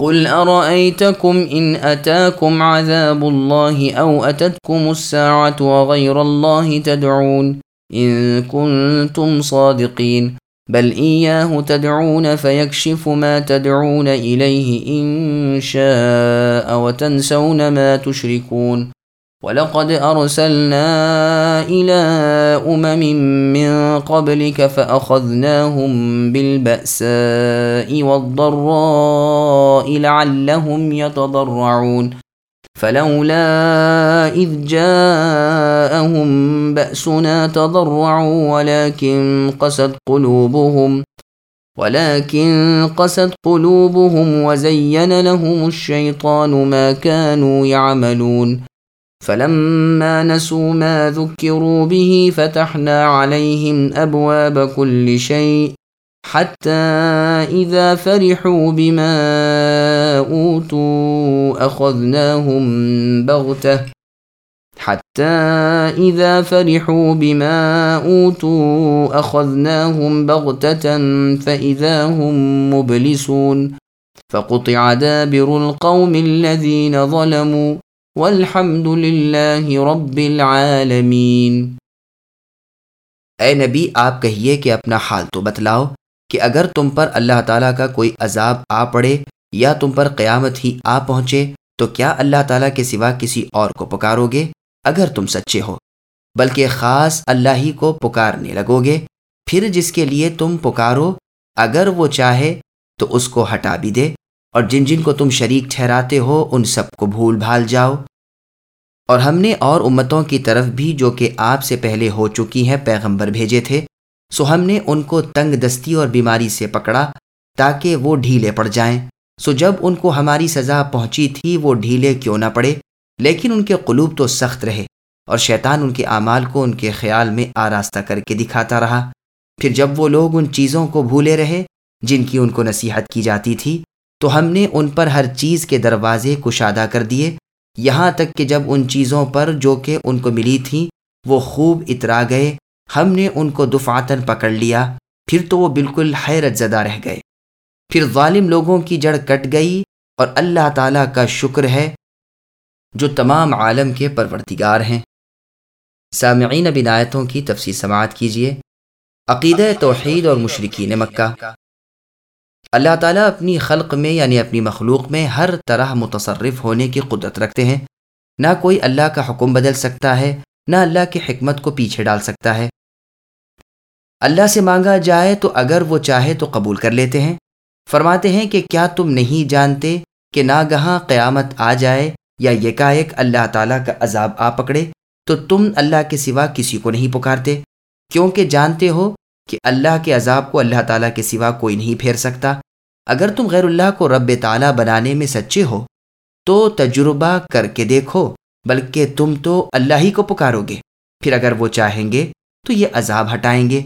قل أرأيتكم إن أتاكم عذاب الله أو أتتكم الساعة وغير الله تدعون إن كنتم صادقين بل إياه تدعون فيكشف ما تدعون إليه إن شاء وتنسون ما تشركون ولقد أرسلنا إلى أمم من قبلك فأخذناهم بالبأساء والضراء لعلهم يتضرعون. فلولا إذ جاءهم بأسنا تضرعوا ولكن قست قلوبهم ولكن قست قلوبهم وزين لهم الشيطان ما كانوا يعملون. فلما نسوا ما ذكروا به فتحنا عليهم أبواب كل شيء حتى إذا فرحوا بما أوتوا أخذناهم بغتة حتى إذا فرحوا بما أوتوا أخذناهم بغتة فإذا هم مبلسون فقطع دابر القوم الذين ظلموا والحمد للہ رب العالمین۔ اے نبی، آپ کہیے کہ اپنا حال تو بتلاؤ کہ اگر تم پر اللہ تعالیٰ کا کوئی عذاب آ پڑے یا تم پر قیامت ہی آ پہنچے، تو کیا اللہ تعالیٰ کے سوا کسی اور کو پکارو گے؟ اگر تم سچے ہو، بلکہ خاص اللہ ہی کو پکارنے لگو گے، پھر جس کے لیے تم پکارو، اگر وہ چاہے تو اس کو ہٹا بھی دے۔ اور جن جن کو تم شریک ٹھہراتے ہو، ان سب کو بھول بھال جاؤ۔ اور ہم نے اور امتوں کی طرف بھی جو کہ آپ سے پہلے ہو چکی ہیں، پیغمبر بھیجے تھے۔ سو ہم نے ان کو تنگ دستی اور بیماری سے پکڑا تاکہ وہ ڈھیلے پڑ جائیں۔ سو جب ان کو ہماری سزا پہنچی تھی، وہ ڈھیلے کیوں نہ پڑے۔ لیکن ان کے قلوب تو سخت رہے اور شیطان ان کے اعمال کو ان کے خیال میں آراستہ کر کے دکھاتا رہا۔ پھر جب وہ لوگ ان چیزوں کو بھولے رہے، جن کی ان کو نصیحت کی جاتی تھی تو ہم نے ان پر ہر چیز کے دروازے کشادہ کر دیے۔ یہاں تک کہ جب ان چیزوں پر جو کہ ان کو ملی تھیں وہ خوب اترا گئے۔ ہم نے ان کو دفاتن پکڑ لیا، پھر تو وہ بالکل حیرت زدہ رہ گئے۔ پھر ظالم لوگوں کی جڑ کٹ گئی اور اللہ تعالیٰ کا شکر ہے، جو تمام عالم کے پرورتگار ہیں۔ سامعین بنایتوں کی تفصیل سماعت کیجیے۔ عقیدہ توحید اور مشرقین مکہ۔ اللہ تعالیٰ اپنی خلق میں یعنی اپنی مخلوق میں ہر طرح متصرف ہونے کی قدرت رکھتے ہیں۔ نہ کوئی اللہ کا حکم بدل سکتا ہے، نہ اللہ کی حکمت کو پیچھے ڈال سکتا ہے۔ اللہ سے مانگا جائے تو اگر وہ چاہے تو قبول کر لیتے ہیں۔ فرماتے ہیں کہ کیا تم نہیں جانتے کہ ناگہاں قیامت آ جائے یا یکایک اللہ تعالیٰ کا عذاب آ پکڑے؟ تو تم اللہ کے سوا کسی کو نہیں پکارتے، کیونکہ جانتے ہو کہ اللہ کے عذاب کو اللہ تعالیٰ کے سوا کوئی نہیں پھیر سکتا۔ اگر تم غیر اللہ کو رب تعالیٰ بنانے میں سچے ہو، تو تجربہ کر کے دیکھو، بلکہ تم تو اللہ ہی کو پکارو گے۔ پھر اگر وہ چاہیں گے، تو یہ عذاب ہٹائیں گے۔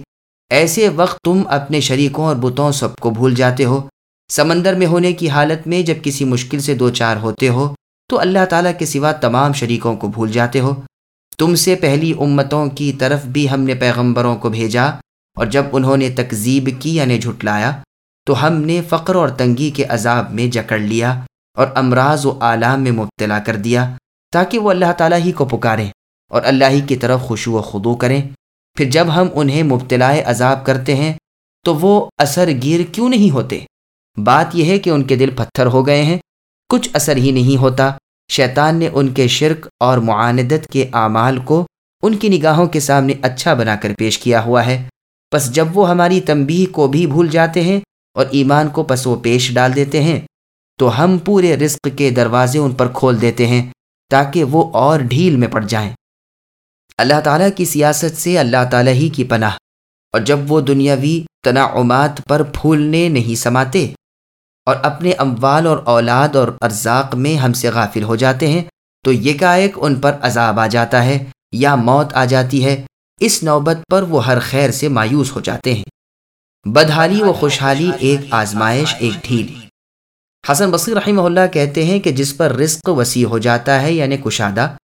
ایسے وقت تم اپنے شریکوں اور بتوں سب کو بھول جاتے ہو۔ سمندر میں ہونے کی حالت میں جب کسی مشکل سے دو چار ہوتے ہو، تو اللہ تعالیٰ کے سوا تمام شریکوں کو بھول جاتے ہو۔ تم سے پہلی امتوں کی طرف بھی ہم نے پیغمبروں کو بھیجا۔ اور جب انہوں نے تکذیب کی یعنی جھٹلایا، تو ہم نے فقر اور تنگی کے عذاب میں جکڑ لیا اور امراض و عالام میں مبتلا کر دیا تاکہ وہ اللہ تعالیٰ ہی کو پکاریں اور اللہ ہی کی طرف خوشو و خدو کریں۔ پھر جب ہم انہیں مبتلا عذاب کرتے ہیں، تو وہ اثر گیر کیوں نہیں ہوتے؟ بات یہ ہے کہ ان کے دل پتھر ہو گئے ہیں، کچھ اثر ہی نہیں ہوتا۔ شیطان نے ان کے شرک اور معاندت کے اعمال کو ان کی نگاہوں کے سامنے اچھا بنا کر پیش کیا ہوا ہے۔ پس جب وہ ہماری تنبیہ کو بھی بھول جاتے ہیں اور ایمان کو پس و پیش ڈال دیتے ہیں، تو ہم پورے رزق کے دروازے ان پر کھول دیتے ہیں تاکہ وہ اور ڈھیل میں پڑ جائیں۔ اللہ تعالیٰ کی سیاست سے اللہ تعالیٰ ہی کی پناہ۔ اور جب وہ دنیاوی تناعمات پر پھولنے نہیں سماتے اور اپنے اموال اور اولاد اور ارزاق میں ہم سے غافل ہو جاتے ہیں، تو یہ ان پر عذاب آ جاتا ہے یا موت آ جاتی ہے اس نوبت پر وہ ہر خیر سے مایوس ہو جاتے ہیں۔ بدحالی و خوشحالی ایک آزمائش، ایک ڈھیل۔ حسن بصیر رحمہ اللہ کہتے ہیں کہ جس پر رزق وسیع ہو جاتا ہے یعنی کشادہ،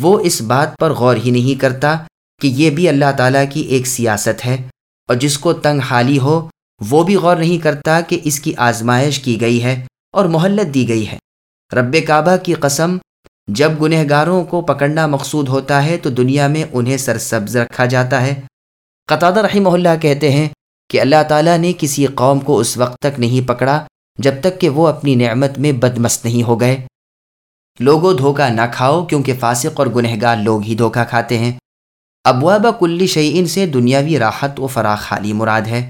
وہ اس بات پر غور ہی نہیں کرتا کہ یہ بھی اللہ تعالیٰ کی ایک سیاست ہے اور جس کو تنگ حالی ہو، وہ بھی غور نہیں کرتا کہ اس کی آزمائش کی گئی ہے اور مہلت دی گئی ہے۔ رب کعبہ کی قسم جب گنہ گاروں کو پکڑنا مقصود ہوتا ہے تو دنیا میں انہیں سرسبز رکھا جاتا ہے۔ قطع رحمہ اللہ کہتے ہیں کہ اللہ تعالیٰ نے کسی قوم کو اس وقت تک نہیں پکڑا جب تک کہ وہ اپنی نعمت میں بدمست نہیں ہو گئے۔ لوگوں دھوکہ نہ کھاؤ کیونکہ فاسق اور گنہگار لوگ ہی دھوکہ کھاتے ہیں۔ ابواب کلی شعین سے دنیاوی راحت و فراخ حالی مراد ہے۔